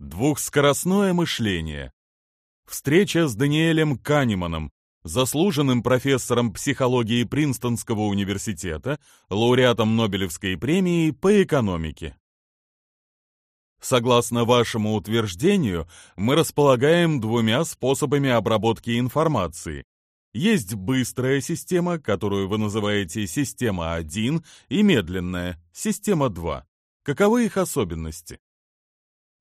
Двухскоростное мышление. Встреча с Даниэлем Канеманом, заслуженным профессором психологии Принстонского университета, лауреатом Нобелевской премии по экономике. Согласно вашему утверждению, мы располагаем двумя способами обработки информации. Есть быстрая система, которую вы называете система 1, и медленная, система 2. Каковы их особенности?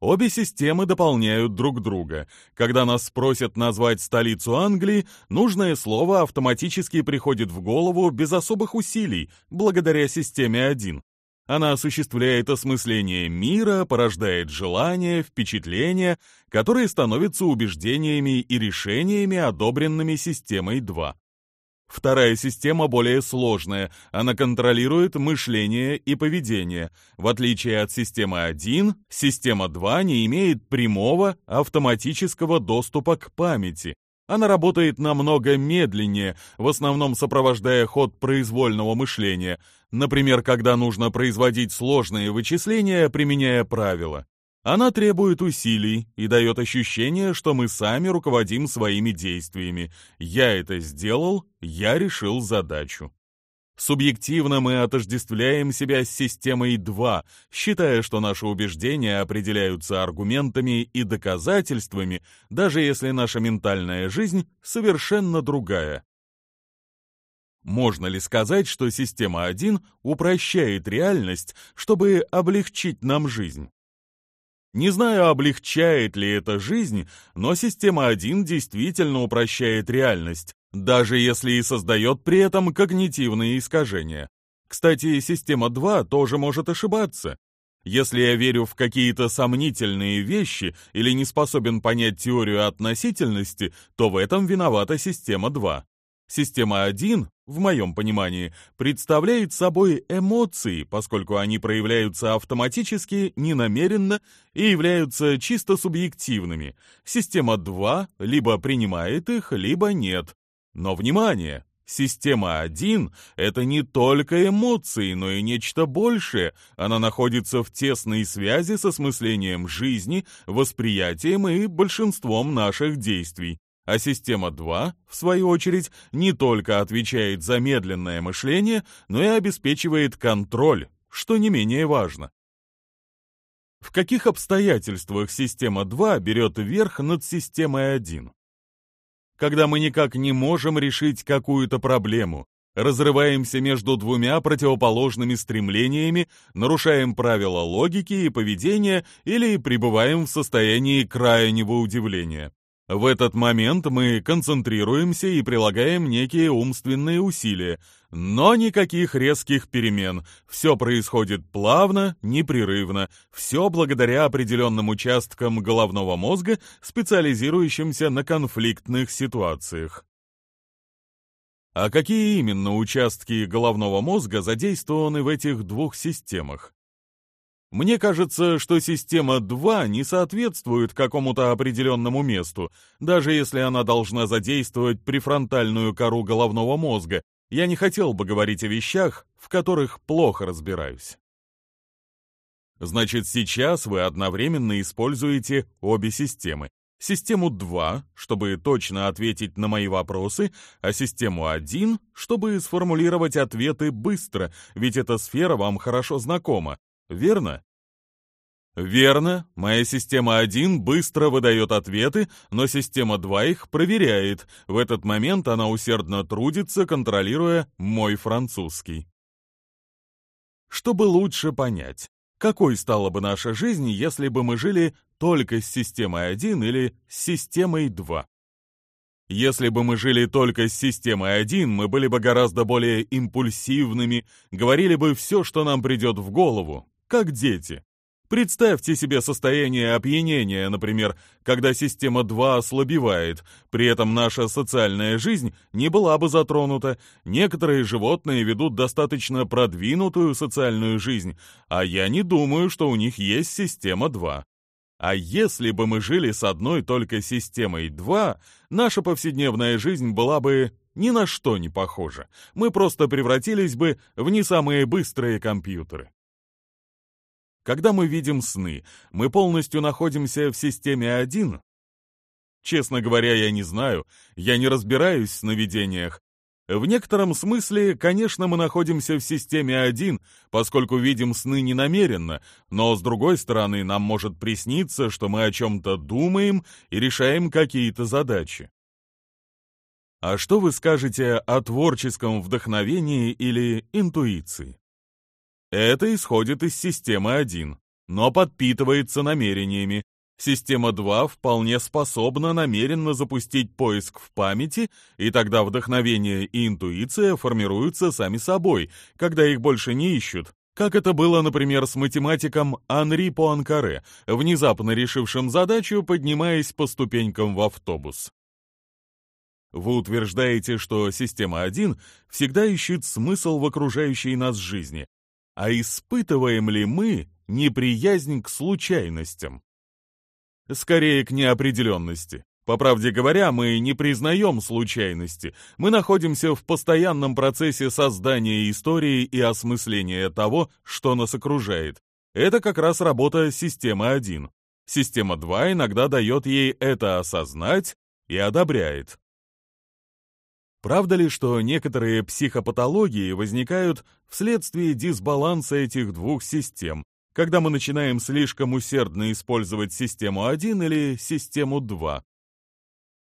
Обе системы дополняют друг друга. Когда нас спросят назвать столицу Англии, нужное слово автоматически приходит в голову без особых усилий, благодаря системе 1. Она осуществляет осмысление мира, порождает желания, впечатления, которые становятся убеждениями и решениями, одобренными системой 2. Вторая система более сложная, она контролирует мышление и поведение. В отличие от системы 1, система 2 не имеет прямого автоматического доступа к памяти. Она работает намного медленнее, в основном сопровождая ход произвольного мышления, например, когда нужно производить сложные вычисления, применяя правила. Она требует усилий и дает ощущение, что мы сами руководим своими действиями. Я это сделал, я решил задачу. Субъективно мы отождествляем себя с системой 2, считая, что наши убеждения определяются аргументами и доказательствами, даже если наша ментальная жизнь совершенно другая. Можно ли сказать, что система 1 упрощает реальность, чтобы облегчить нам жизнь? Не знаю, облегчает ли это жизнь, но система 1 действительно упрощает реальность, даже если и создает при этом когнитивные искажения. Кстати, система 2 тоже может ошибаться. Если я верю в какие-то сомнительные вещи или не способен понять теорию относительности, то в этом виновата система 2. Система 1, в моем понимании, представляет собой эмоции, поскольку они проявляются автоматически, ненамеренно и являются чисто субъективными. Система 2 либо принимает их, либо нет. Но внимание! Система 1 — это не только эмоции, но и нечто большее. Она находится в тесной связи с осмыслением жизни, восприятием и большинством наших действий а система 2, в свою очередь, не только отвечает за медленное мышление, но и обеспечивает контроль, что не менее важно. В каких обстоятельствах система 2 берет верх над системой 1? Когда мы никак не можем решить какую-то проблему, разрываемся между двумя противоположными стремлениями, нарушаем правила логики и поведения или пребываем в состоянии крайнего удивления. В этот момент мы концентрируемся и прилагаем некие умственные усилия, но никаких резких перемен. Все происходит плавно, непрерывно, все благодаря определенным участкам головного мозга, специализирующимся на конфликтных ситуациях. А какие именно участки головного мозга задействованы в этих двух системах? Мне кажется, что система 2 не соответствует какому-то определенному месту, даже если она должна задействовать префронтальную кору головного мозга. Я не хотел бы говорить о вещах, в которых плохо разбираюсь. Значит, сейчас вы одновременно используете обе системы. Систему 2, чтобы точно ответить на мои вопросы, а систему 1, чтобы сформулировать ответы быстро, ведь эта сфера вам хорошо знакома верно? Верно, моя система 1 быстро выдает ответы, но система 2 их проверяет. В этот момент она усердно трудится, контролируя мой французский. Чтобы лучше понять, какой стала бы наша жизнь, если бы мы жили только с системой 1 или с системой 2? Если бы мы жили только с системой 1, мы были бы гораздо более импульсивными, говорили бы все, что нам придет в голову, как дети. Представьте себе состояние опьянения, например, когда система 2 ослабевает, при этом наша социальная жизнь не была бы затронута. Некоторые животные ведут достаточно продвинутую социальную жизнь, а я не думаю, что у них есть система 2. А если бы мы жили с одной только системой 2, наша повседневная жизнь была бы ни на что не похожа. Мы просто превратились бы в не самые быстрые компьютеры. Когда мы видим сны, мы полностью находимся в системе 1? Честно говоря, я не знаю, я не разбираюсь в сновидениях. В некотором смысле, конечно, мы находимся в системе 1, поскольку видим сны ненамеренно, но, с другой стороны, нам может присниться, что мы о чем-то думаем и решаем какие-то задачи. А что вы скажете о творческом вдохновении или интуиции? Это исходит из системы 1, но подпитывается намерениями. Система 2 вполне способна намеренно запустить поиск в памяти, и тогда вдохновение и интуиция формируются сами собой, когда их больше не ищут, как это было, например, с математиком Анри Пуанкаре, внезапно решившим задачу, поднимаясь по ступенькам в автобус. Вы утверждаете, что система 1 всегда ищет смысл в окружающей нас жизни, а испытываем ли мы неприязнь к случайностям? Скорее, к неопределенности. По правде говоря, мы не признаем случайности. Мы находимся в постоянном процессе создания истории и осмысления того, что нас окружает. Это как раз работа системы 1. Система 2 иногда дает ей это осознать и одобряет. Правда ли, что некоторые психопатологии возникают вследствие дисбаланса этих двух систем, когда мы начинаем слишком усердно использовать систему 1 или систему 2?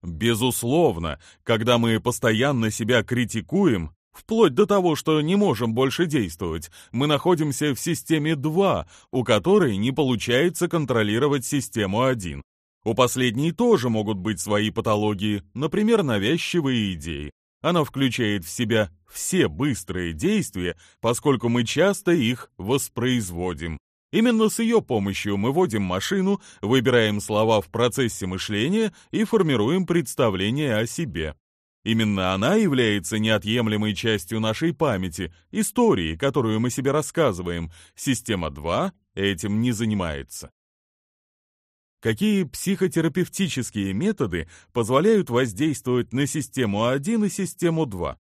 Безусловно, когда мы постоянно себя критикуем, вплоть до того, что не можем больше действовать, мы находимся в системе 2, у которой не получается контролировать систему 1. У последней тоже могут быть свои патологии, например, навязчивые идеи. Она включает в себя все быстрые действия, поскольку мы часто их воспроизводим. Именно с ее помощью мы водим машину, выбираем слова в процессе мышления и формируем представление о себе. Именно она является неотъемлемой частью нашей памяти, истории, которую мы себе рассказываем. Система 2 этим не занимается. Какие психотерапевтические методы позволяют воздействовать на систему 1 и систему 2?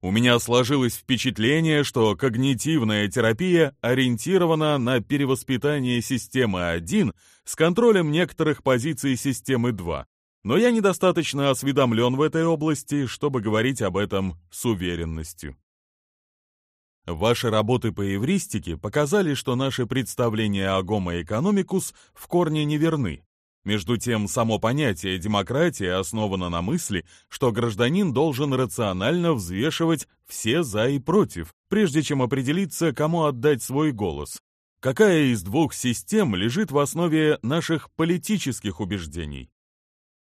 У меня сложилось впечатление, что когнитивная терапия ориентирована на перевоспитание системы 1 с контролем некоторых позиций системы 2, но я недостаточно осведомлен в этой области, чтобы говорить об этом с уверенностью. Ваши работы по эвристике показали, что наши представления о economicus в корне неверны. Между тем, само понятие демократии основано на мысли, что гражданин должен рационально взвешивать все «за» и «против», прежде чем определиться, кому отдать свой голос. Какая из двух систем лежит в основе наших политических убеждений?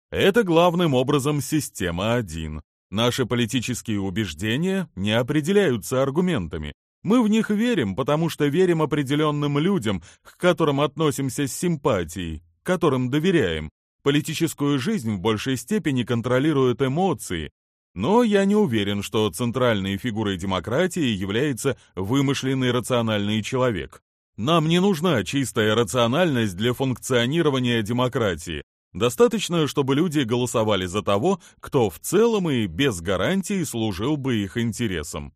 Это главным образом система 1. Наши политические убеждения не определяются аргументами. Мы в них верим, потому что верим определенным людям, к которым относимся с симпатией, которым доверяем. Политическую жизнь в большей степени контролируют эмоции, но я не уверен, что центральной фигурой демократии является вымышленный рациональный человек. Нам не нужна чистая рациональность для функционирования демократии. Достаточно, чтобы люди голосовали за того, кто в целом и без гарантий служил бы их интересам.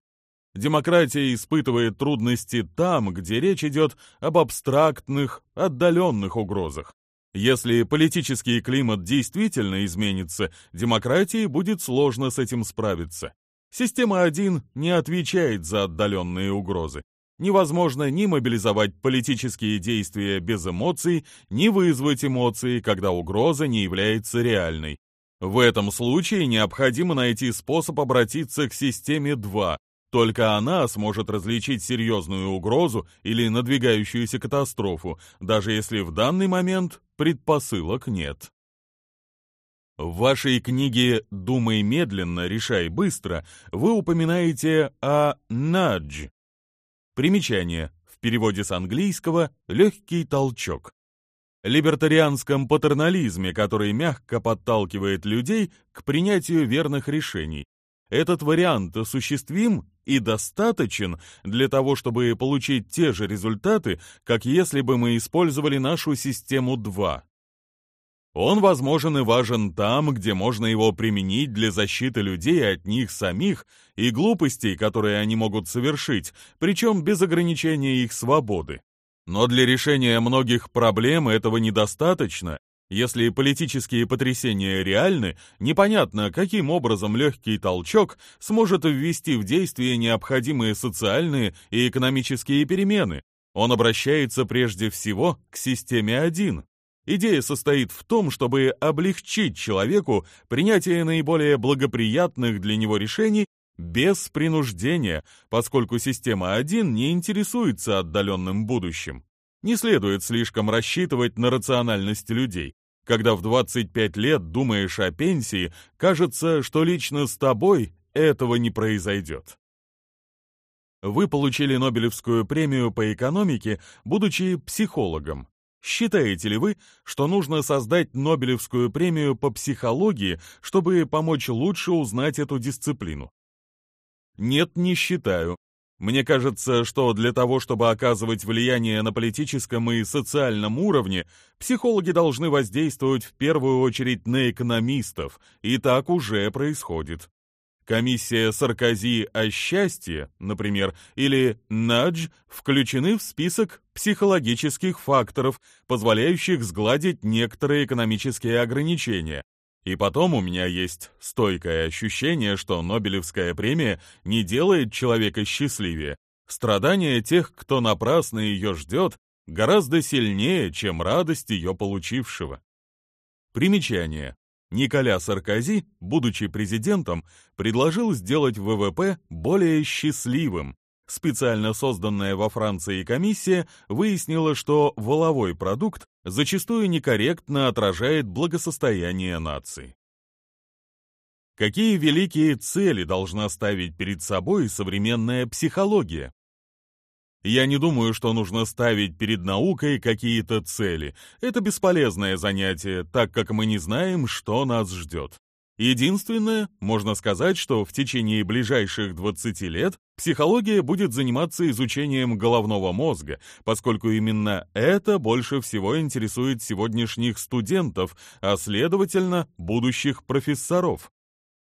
Демократия испытывает трудности там, где речь идет об абстрактных, отдаленных угрозах. Если политический климат действительно изменится, демократии будет сложно с этим справиться. Система 1 не отвечает за отдаленные угрозы невозможно ни мобилизовать политические действия без эмоций, ни вызвать эмоции, когда угроза не является реальной. В этом случае необходимо найти способ обратиться к системе 2. Только она сможет различить серьезную угрозу или надвигающуюся катастрофу, даже если в данный момент предпосылок нет. В вашей книге «Думай медленно, решай быстро» вы упоминаете о «nudge», Примечание. В переводе с английского «легкий толчок». Либертарианском патернализме, который мягко подталкивает людей к принятию верных решений. Этот вариант осуществим и достаточен для того, чтобы получить те же результаты, как если бы мы использовали нашу систему 2. Он возможен и важен там, где можно его применить для защиты людей от них самих и глупостей, которые они могут совершить, причем без ограничения их свободы. Но для решения многих проблем этого недостаточно. Если политические потрясения реальны, непонятно, каким образом легкий толчок сможет ввести в действие необходимые социальные и экономические перемены. Он обращается прежде всего к системе 1. Идея состоит в том, чтобы облегчить человеку принятие наиболее благоприятных для него решений без принуждения, поскольку система 1 не интересуется отдаленным будущим. Не следует слишком рассчитывать на рациональность людей. Когда в 25 лет думаешь о пенсии, кажется, что лично с тобой этого не произойдет. Вы получили Нобелевскую премию по экономике, будучи психологом. Считаете ли вы, что нужно создать Нобелевскую премию по психологии, чтобы помочь лучше узнать эту дисциплину? Нет, не считаю. Мне кажется, что для того, чтобы оказывать влияние на политическом и социальном уровне, психологи должны воздействовать в первую очередь на экономистов, и так уже происходит. Комиссия Саркози о счастье, например, или Надж включены в список психологических факторов, позволяющих сгладить некоторые экономические ограничения. И потом у меня есть стойкое ощущение, что Нобелевская премия не делает человека счастливее. Страдания тех, кто напрасно ее ждет, гораздо сильнее, чем радость ее получившего. Примечание. Николя Саркози, будучи президентом, предложил сделать ВВП более счастливым. Специально созданная во Франции комиссия выяснила, что воловой продукт зачастую некорректно отражает благосостояние нации. Какие великие цели должна ставить перед собой современная психология? Я не думаю, что нужно ставить перед наукой какие-то цели. Это бесполезное занятие, так как мы не знаем, что нас ждет. Единственное, можно сказать, что в течение ближайших 20 лет психология будет заниматься изучением головного мозга, поскольку именно это больше всего интересует сегодняшних студентов, а следовательно, будущих профессоров.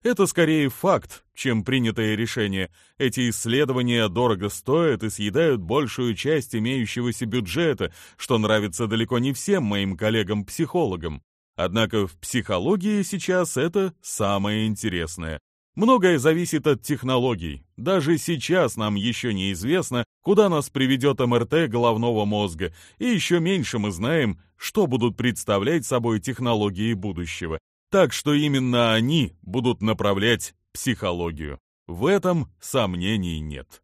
Это скорее факт, чем принятое решение. Эти исследования дорого стоят и съедают большую часть имеющегося бюджета, что нравится далеко не всем моим коллегам-психологам. Однако в психологии сейчас это самое интересное. Многое зависит от технологий. Даже сейчас нам еще неизвестно, куда нас приведет МРТ головного мозга, и еще меньше мы знаем, что будут представлять собой технологии будущего. Так что именно они будут направлять психологию. В этом сомнений нет.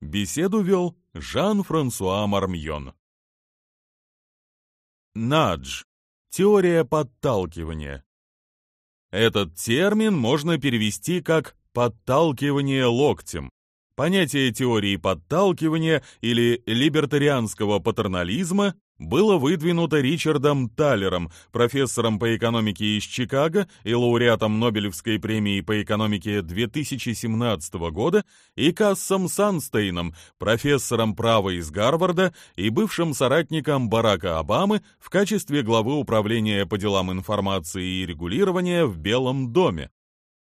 Беседу вел Жан-Франсуа Мармьон. Надж. Теория подталкивания. Этот термин можно перевести как «подталкивание локтем». Понятие теории подталкивания или либертарианского патернализма было выдвинуто Ричардом Таллером, профессором по экономике из Чикаго и лауреатом Нобелевской премии по экономике 2017 года, и Кассом Санстейном, профессором права из Гарварда и бывшим соратником Барака Обамы в качестве главы управления по делам информации и регулирования в Белом доме.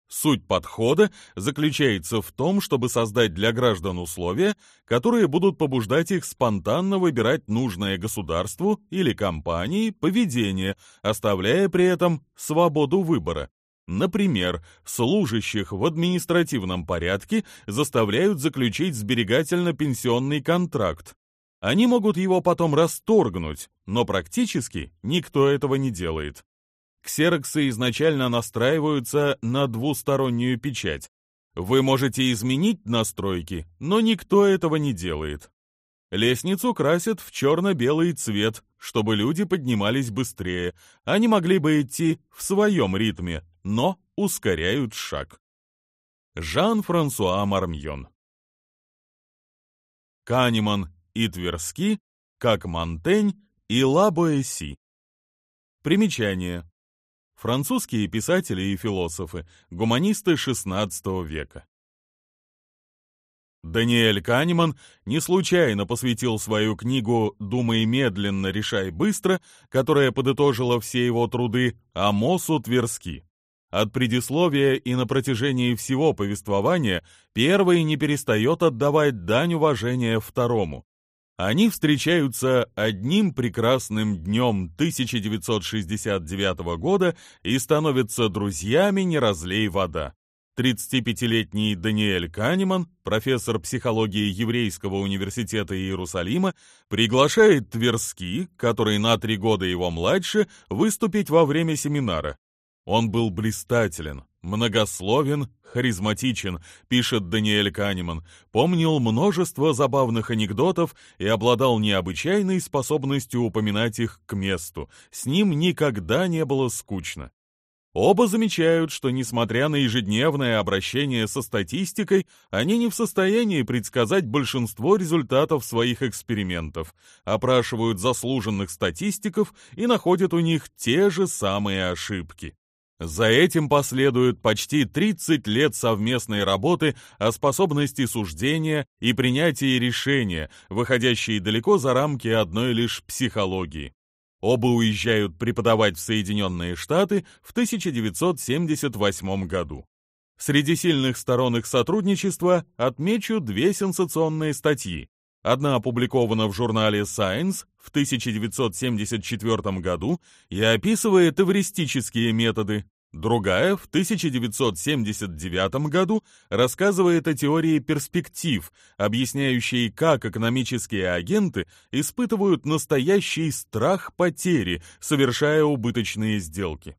Суть подхода заключается в том, чтобы создать для граждан условия, которые будут побуждать их спонтанно выбирать нужное государству или компании поведение, оставляя при этом свободу выбора. Например, служащих в административном порядке заставляют заключить сберегательно-пенсионный контракт. Они могут его потом расторгнуть, но практически никто этого не делает. Ксероксы изначально настраиваются на двустороннюю печать. Вы можете изменить настройки, но никто этого не делает. Лестницу красят в черно-белый цвет, чтобы люди поднимались быстрее. Они могли бы идти в своем ритме, но ускоряют шаг. Жан-Франсуа Мармьон Канеман и Тверски, как Монтень и Лабоэси. Примечание французские писатели и философы, гуманисты XVI века. Даниэль Канеман не случайно посвятил свою книгу «Думай медленно, решай быстро», которая подытожила все его труды, Амосу Тверски. От предисловия и на протяжении всего повествования первый не перестает отдавать дань уважения второму. Они встречаются одним прекрасным днем 1969 года и становятся друзьями «Не разлей вода». 35-летний Даниэль Канеман, профессор психологии Еврейского университета Иерусалима, приглашает Тверски, который на три года его младше, выступить во время семинара. Он был блистателен, многословен, харизматичен, пишет Даниэль Канеман, помнил множество забавных анекдотов и обладал необычайной способностью упоминать их к месту. С ним никогда не было скучно. Оба замечают, что, несмотря на ежедневное обращение со статистикой, они не в состоянии предсказать большинство результатов своих экспериментов, опрашивают заслуженных статистиков и находят у них те же самые ошибки. За этим последуют почти 30 лет совместной работы о способности суждения и принятия решения, выходящие далеко за рамки одной лишь психологии. Оба уезжают преподавать в Соединенные Штаты в 1978 году. Среди сильных сторон их сотрудничества отмечу две сенсационные статьи. Одна опубликована в журнале Science в 1974 году и описывает эвристические методы, Другая в 1979 году рассказывает о теории перспектив, объясняющей, как экономические агенты испытывают настоящий страх потери, совершая убыточные сделки.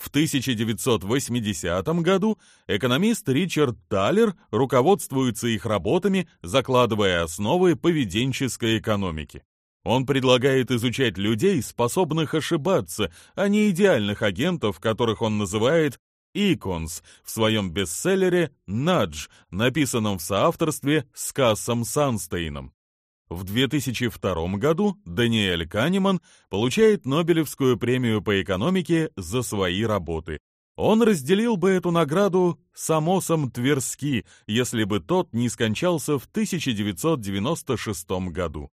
В 1980 году экономист Ричард Талер руководствуется их работами, закладывая основы поведенческой экономики. Он предлагает изучать людей, способных ошибаться, а не идеальных агентов, которых он называет «иконс» в своем бестселлере «Надж», написанном в соавторстве с Кассом Санстейном. В 2002 году Даниэль Канеман получает Нобелевскую премию по экономике за свои работы. Он разделил бы эту награду с Амосом Тверски, если бы тот не скончался в 1996 году.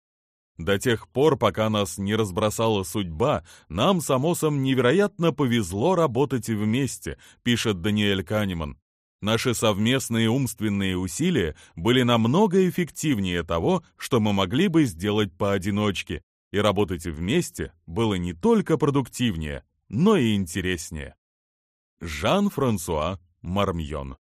До тех пор, пока нас не разбросала судьба, нам с Амосом невероятно повезло работать вместе, пишет Даниэль Канеман. Наши совместные умственные усилия были намного эффективнее того, что мы могли бы сделать поодиночке, и работать вместе было не только продуктивнее, но и интереснее. Жан-Франсуа Мармьон